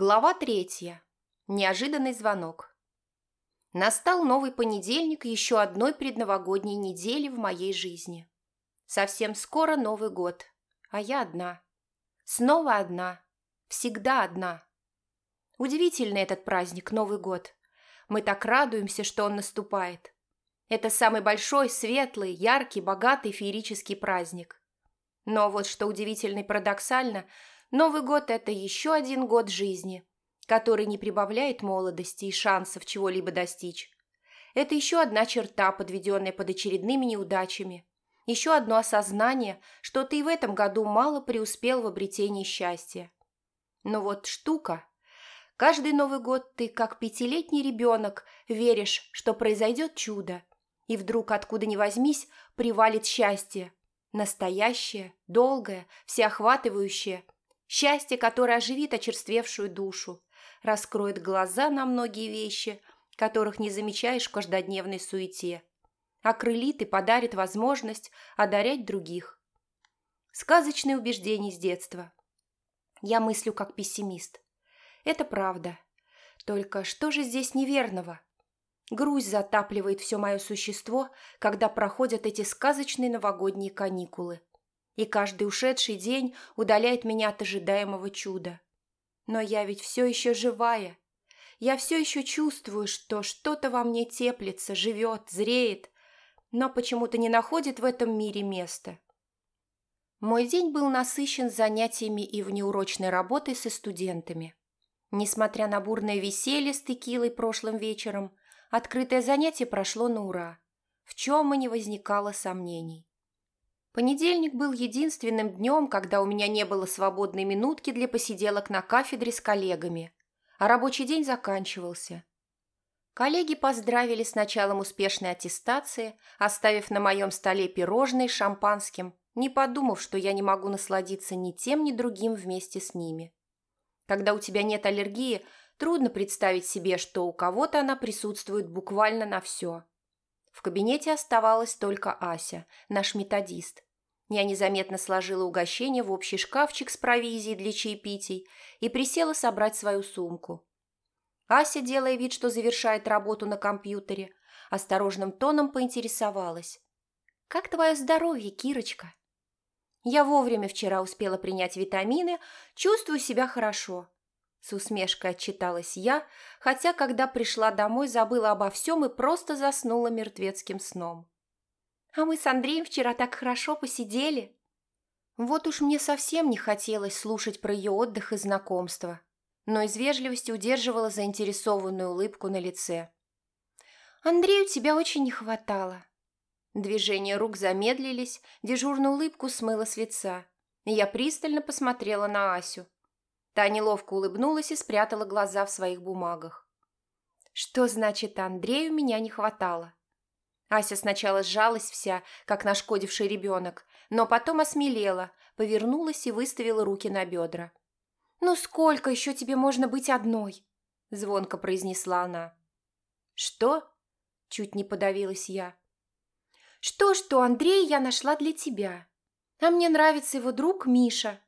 Глава третья. Неожиданный звонок. Настал новый понедельник еще одной предновогодней недели в моей жизни. Совсем скоро Новый год, а я одна. Снова одна. Всегда одна. Удивительный этот праздник, Новый год. Мы так радуемся, что он наступает. Это самый большой, светлый, яркий, богатый феерический праздник. Но вот что удивительно и парадоксально – Новый год – это еще один год жизни, который не прибавляет молодости и шансов чего-либо достичь. Это еще одна черта, подведенная под очередными неудачами. Еще одно осознание, что ты и в этом году мало преуспел в обретении счастья. Но вот штука. Каждый Новый год ты, как пятилетний ребенок, веришь, что произойдет чудо. И вдруг, откуда ни возьмись, привалит счастье. Настоящее, долгое, всеохватывающее – Счастье, которое оживит очерствевшую душу, раскроет глаза на многие вещи, которых не замечаешь в каждодневной суете, окрылит и подарит возможность одарять других. Сказочные убеждения с детства. Я мыслю как пессимист. Это правда. Только что же здесь неверного? Грусть затапливает все мое существо, когда проходят эти сказочные новогодние каникулы и каждый ушедший день удаляет меня от ожидаемого чуда. Но я ведь все еще живая. Я все еще чувствую, что что-то во мне теплится, живет, зреет, но почему-то не находит в этом мире места. Мой день был насыщен занятиями и внеурочной работой со студентами. Несмотря на бурное веселье с текилой прошлым вечером, открытое занятие прошло на ура, в чем и не возникало сомнений. Понедельник был единственным днем, когда у меня не было свободной минутки для посиделок на кафедре с коллегами, а рабочий день заканчивался. Коллеги поздравили с началом успешной аттестации, оставив на моем столе пирожные с шампанским, не подумав, что я не могу насладиться ни тем, ни другим вместе с ними. Когда у тебя нет аллергии, трудно представить себе, что у кого-то она присутствует буквально на все. В кабинете оставалась только Ася, наш методист. Я незаметно сложила угощение в общий шкафчик с провизией для чаепитий и присела собрать свою сумку. Ася, делая вид, что завершает работу на компьютере, осторожным тоном поинтересовалась. «Как твое здоровье, Кирочка?» «Я вовремя вчера успела принять витамины, чувствую себя хорошо», с усмешкой отчиталась я, хотя, когда пришла домой, забыла обо всем и просто заснула мертвецким сном. А мы с Андреем вчера так хорошо посидели. Вот уж мне совсем не хотелось слушать про ее отдых и знакомство, но из вежливости удерживала заинтересованную улыбку на лице. «Андрею тебя очень не хватало». Движения рук замедлились, дежурную улыбку смыло с лица. Я пристально посмотрела на Асю. Та неловко улыбнулась и спрятала глаза в своих бумагах. «Что значит Андрею меня не хватало?» Ася сначала сжалась вся, как нашкодивший ребенок, но потом осмелела, повернулась и выставила руки на бедра. «Ну сколько еще тебе можно быть одной?» – звонко произнесла она. «Что?» – чуть не подавилась я. «Что-что, Андрей я нашла для тебя. А мне нравится его друг Миша».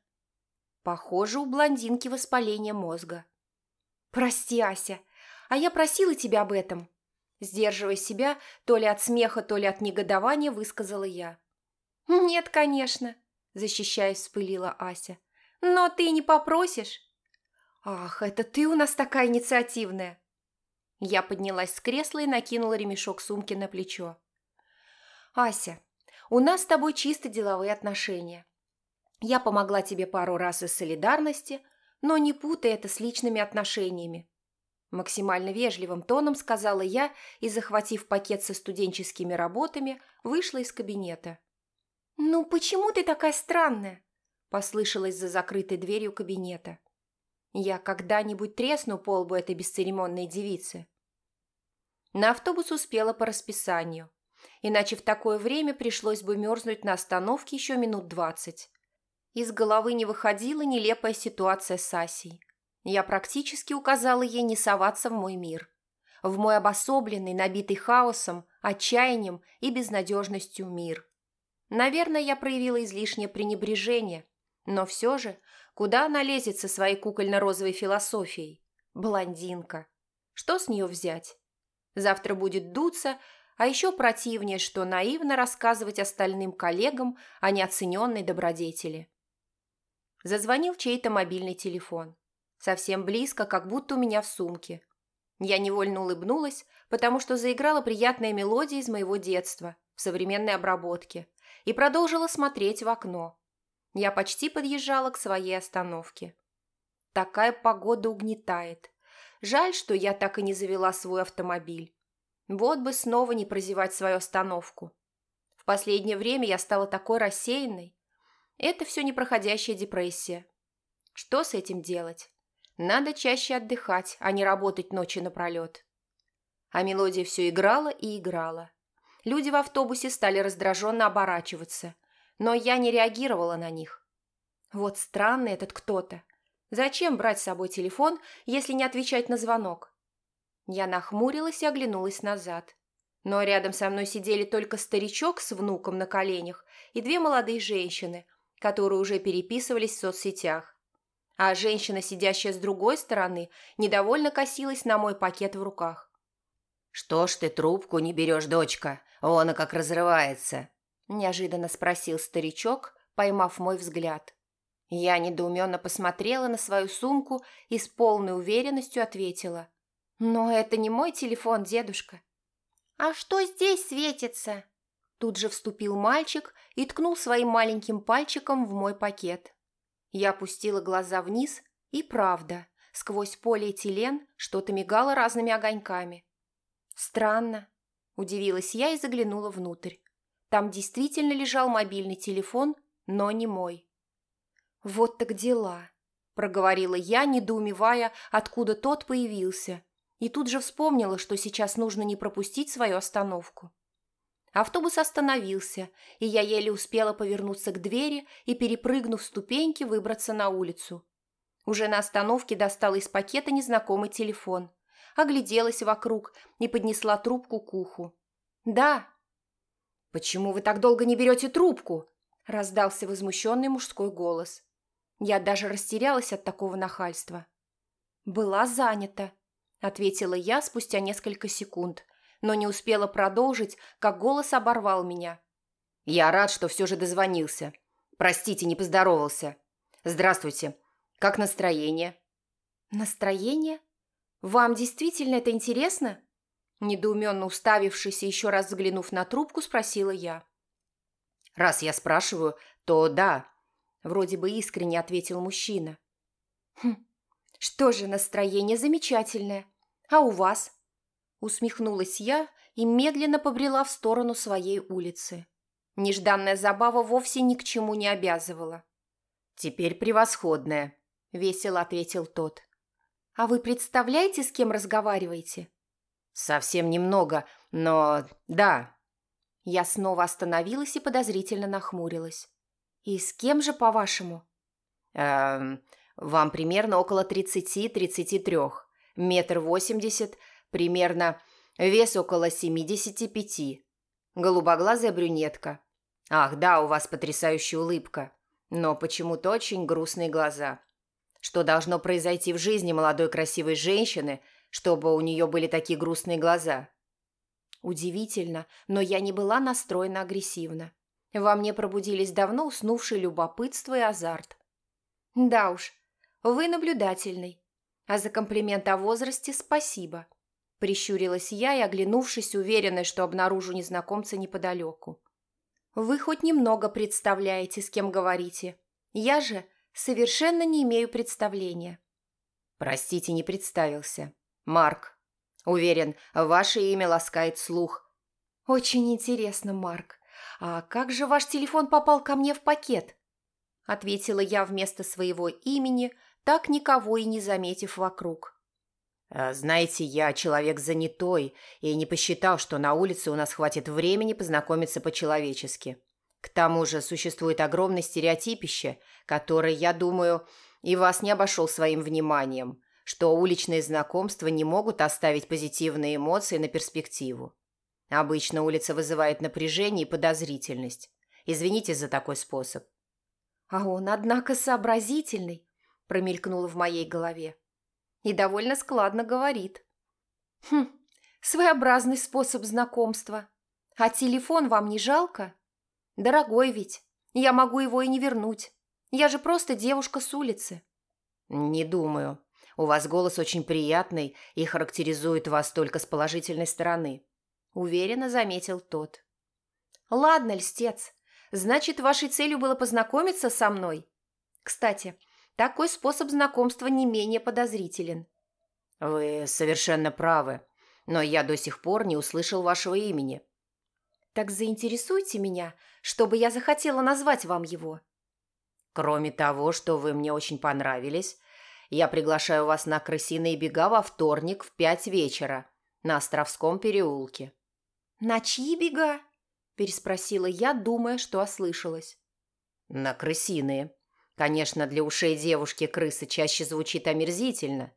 Похоже, у блондинки воспаление мозга. «Прости, Ася, а я просила тебя об этом», Сдерживая себя, то ли от смеха, то ли от негодования, высказала я. «Нет, конечно», – защищаясь, вспылила Ася. «Но ты не попросишь?» «Ах, это ты у нас такая инициативная!» Я поднялась с кресла и накинула ремешок сумки на плечо. «Ася, у нас с тобой чисто деловые отношения. Я помогла тебе пару раз из солидарности, но не путай это с личными отношениями. Максимально вежливым тоном сказала я и, захватив пакет со студенческими работами, вышла из кабинета. «Ну почему ты такая странная?» – послышалось за закрытой дверью кабинета. «Я когда-нибудь тресну по лбу этой бесцеремонной девицы». На автобус успела по расписанию, иначе в такое время пришлось бы мерзнуть на остановке еще минут двадцать. Из головы не выходила нелепая ситуация с Асей – я практически указала ей не соваться в мой мир. В мой обособленный, набитый хаосом, отчаянием и безнадежностью мир. Наверное, я проявила излишнее пренебрежение, но все же Куда она лезет со своей кукольно-розовой философией? Блондинка. Что с нее взять? Завтра будет дуться, а еще противнее, что наивно рассказывать остальным коллегам о неоцененной добродетели. Зазвонил чей-то мобильный телефон. Совсем близко, как будто у меня в сумке. Я невольно улыбнулась, потому что заиграла приятная мелодия из моего детства в современной обработке и продолжила смотреть в окно. Я почти подъезжала к своей остановке. Такая погода угнетает. Жаль, что я так и не завела свой автомобиль. Вот бы снова не прозевать свою остановку. В последнее время я стала такой рассеянной. Это все непроходящая депрессия. Что с этим делать? Надо чаще отдыхать, а не работать ночи напролет. А мелодия все играла и играла. Люди в автобусе стали раздраженно оборачиваться, но я не реагировала на них. Вот странный этот кто-то. Зачем брать с собой телефон, если не отвечать на звонок? Я нахмурилась и оглянулась назад. Но рядом со мной сидели только старичок с внуком на коленях и две молодые женщины, которые уже переписывались в соцсетях. А женщина, сидящая с другой стороны, недовольно косилась на мой пакет в руках. «Что ж ты трубку не берешь, дочка? Он как разрывается!» Неожиданно спросил старичок, поймав мой взгляд. Я недоуменно посмотрела на свою сумку и с полной уверенностью ответила. «Но это не мой телефон, дедушка». «А что здесь светится?» Тут же вступил мальчик и ткнул своим маленьким пальчиком в мой пакет. Я опустила глаза вниз, и правда, сквозь полиэтилен что-то мигало разными огоньками. «Странно», – удивилась я и заглянула внутрь. Там действительно лежал мобильный телефон, но не мой. «Вот так дела», – проговорила я, недоумевая, откуда тот появился, и тут же вспомнила, что сейчас нужно не пропустить свою остановку. Автобус остановился, и я еле успела повернуться к двери и, перепрыгнув ступеньки, выбраться на улицу. Уже на остановке достала из пакета незнакомый телефон – огляделась вокруг и поднесла трубку к уху. «Да». «Почему вы так долго не берете трубку?» – раздался возмущенный мужской голос. Я даже растерялась от такого нахальства. «Была занята», – ответила я спустя несколько секунд, но не успела продолжить, как голос оборвал меня. «Я рад, что все же дозвонился. Простите, не поздоровался. Здравствуйте. Как настроение?» «Настроение?» «Вам действительно это интересно?» Недоуменно уставившись и еще раз взглянув на трубку, спросила я. «Раз я спрашиваю, то да», – вроде бы искренне ответил мужчина. «Хм, что же, настроение замечательное. А у вас?» Усмехнулась я и медленно побрела в сторону своей улицы. Нежданная забава вовсе ни к чему не обязывала. «Теперь превосходная», – весело ответил тот. «А вы представляете, с кем разговариваете?» «Совсем немного, но да». Я снова остановилась и подозрительно нахмурилась. «И с кем же, по-вашему?» «Эм, вам примерно около тридцати-тридцати трех. Метр восемьдесят, примерно, вес около семидесяти пяти. Голубоглазая брюнетка. Ах, да, у вас потрясающая улыбка, но почему-то очень грустные глаза. Что должно произойти в жизни молодой красивой женщины, чтобы у нее были такие грустные глаза? Удивительно, но я не была настроена агрессивно. Во мне пробудились давно уснувшие любопытство и азарт. Да уж, вы наблюдательный. А за комплимент о возрасте спасибо. Прищурилась я и, оглянувшись, уверенная, что обнаружу незнакомца неподалеку. Вы хоть немного представляете, с кем говорите. Я же Совершенно не имею представления. Простите, не представился. Марк. Уверен, ваше имя ласкает слух. Очень интересно, Марк. А как же ваш телефон попал ко мне в пакет? Ответила я вместо своего имени, так никого и не заметив вокруг. А, знаете, я человек занятой и не посчитал, что на улице у нас хватит времени познакомиться по-человечески. К тому же существует огромное стереотипище, которое, я думаю, и вас не обошел своим вниманием, что уличные знакомства не могут оставить позитивные эмоции на перспективу. Обычно улица вызывает напряжение и подозрительность. Извините за такой способ. А он, однако, сообразительный, промелькнуло в моей голове. И довольно складно говорит. Хм, своеобразный способ знакомства. А телефон вам не жалко? Дорогой ведь. Я могу его и не вернуть. Я же просто девушка с улицы. Не думаю. У вас голос очень приятный и характеризует вас только с положительной стороны. Уверенно заметил тот. Ладно, льстец. Значит, вашей целью было познакомиться со мной? Кстати, такой способ знакомства не менее подозрителен. Вы совершенно правы, но я до сих пор не услышал вашего имени. Так заинтересуйте меня, чтобы я захотела назвать вам его. Кроме того, что вы мне очень понравились, я приглашаю вас на крысиные бега во вторник в пять вечера на Островском переулке. На чьи бега? переспросила я, думая, что ослышалась. На крысиные. Конечно, для ушей девушки крысы чаще звучит омерзительно,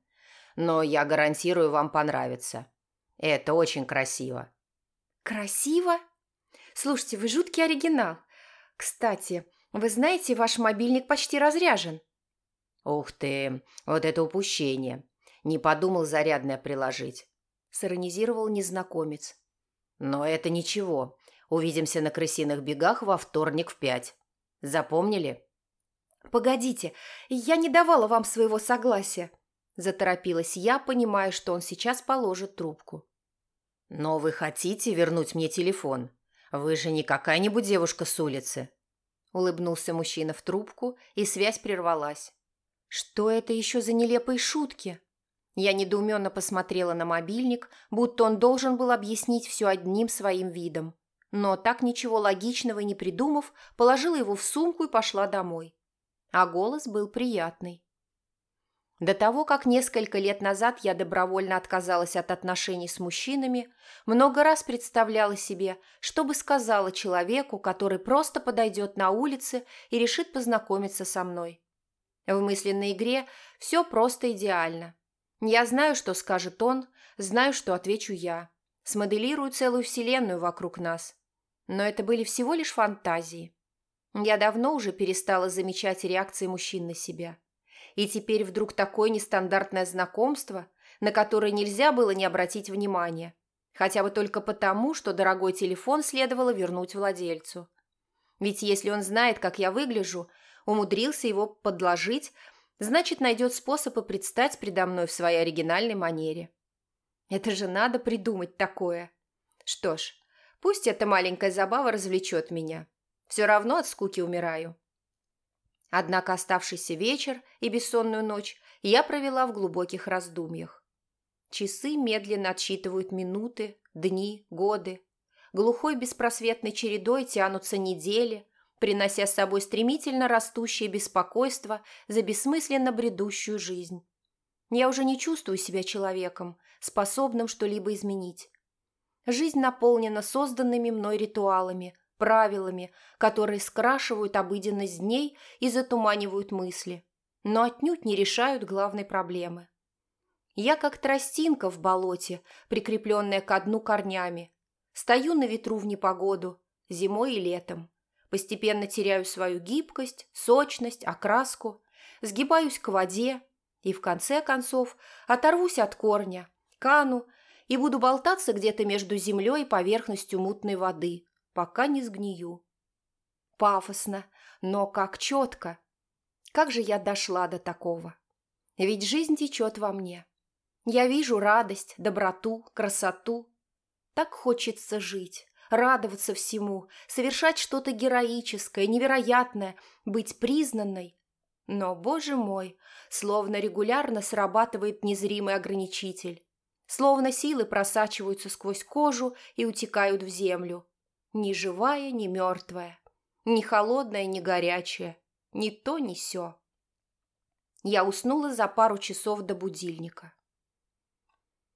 но я гарантирую, вам понравится. Это очень красиво. Красиво? Слушайте, вы жуткий оригинал. Кстати, вы знаете, ваш мобильник почти разряжен. Ух ты, вот это упущение. Не подумал зарядное приложить. Сиронизировал незнакомец. Но это ничего. Увидимся на крысиных бегах во вторник в пять. Запомнили? Погодите, я не давала вам своего согласия. Заторопилась я, понимая, что он сейчас положит трубку. Но вы хотите вернуть мне телефон? Вы же не какая-нибудь девушка с улицы. Улыбнулся мужчина в трубку, и связь прервалась. Что это еще за нелепые шутки? Я недоуменно посмотрела на мобильник, будто он должен был объяснить все одним своим видом. Но так ничего логичного не придумав, положила его в сумку и пошла домой. А голос был приятный. До того, как несколько лет назад я добровольно отказалась от отношений с мужчинами, много раз представляла себе, что бы сказала человеку, который просто подойдет на улице и решит познакомиться со мной. В мысленной игре все просто идеально. Я знаю, что скажет он, знаю, что отвечу я. Смоделирую целую вселенную вокруг нас. Но это были всего лишь фантазии. Я давно уже перестала замечать реакции мужчин на себя. И теперь вдруг такое нестандартное знакомство, на которое нельзя было не обратить внимания. Хотя бы только потому, что дорогой телефон следовало вернуть владельцу. Ведь если он знает, как я выгляжу, умудрился его подложить, значит, найдет способ и предстать предо мной в своей оригинальной манере. Это же надо придумать такое. Что ж, пусть эта маленькая забава развлечет меня. Все равно от скуки умираю. Однако оставшийся вечер и бессонную ночь я провела в глубоких раздумьях. Часы медленно отсчитывают минуты, дни, годы. Глухой беспросветной чередой тянутся недели, принося с собой стремительно растущее беспокойство за бессмысленно бредущую жизнь. Я уже не чувствую себя человеком, способным что-либо изменить. Жизнь наполнена созданными мной ритуалами, правилами, которые скрашивают обыденность дней и затуманивают мысли, но отнюдь не решают главной проблемы. Я как тростинка в болоте, прикрепленная к дну корнями. Стою на ветру в непогоду, зимой и летом. Постепенно теряю свою гибкость, сочность, окраску, сгибаюсь к воде и, в конце концов, оторвусь от корня, кану и буду болтаться где-то между землей и поверхностью мутной воды, пока не сгнию. Пафосно, но как четко. Как же я дошла до такого? Ведь жизнь течет во мне. Я вижу радость, доброту, красоту. Так хочется жить, радоваться всему, совершать что-то героическое, невероятное, быть признанной. Но, боже мой, словно регулярно срабатывает незримый ограничитель. Словно силы просачиваются сквозь кожу и утекают в землю. Ни живая, ни мертвая. Ни холодная, ни горячая. Ни то, ни сё. Я уснула за пару часов до будильника.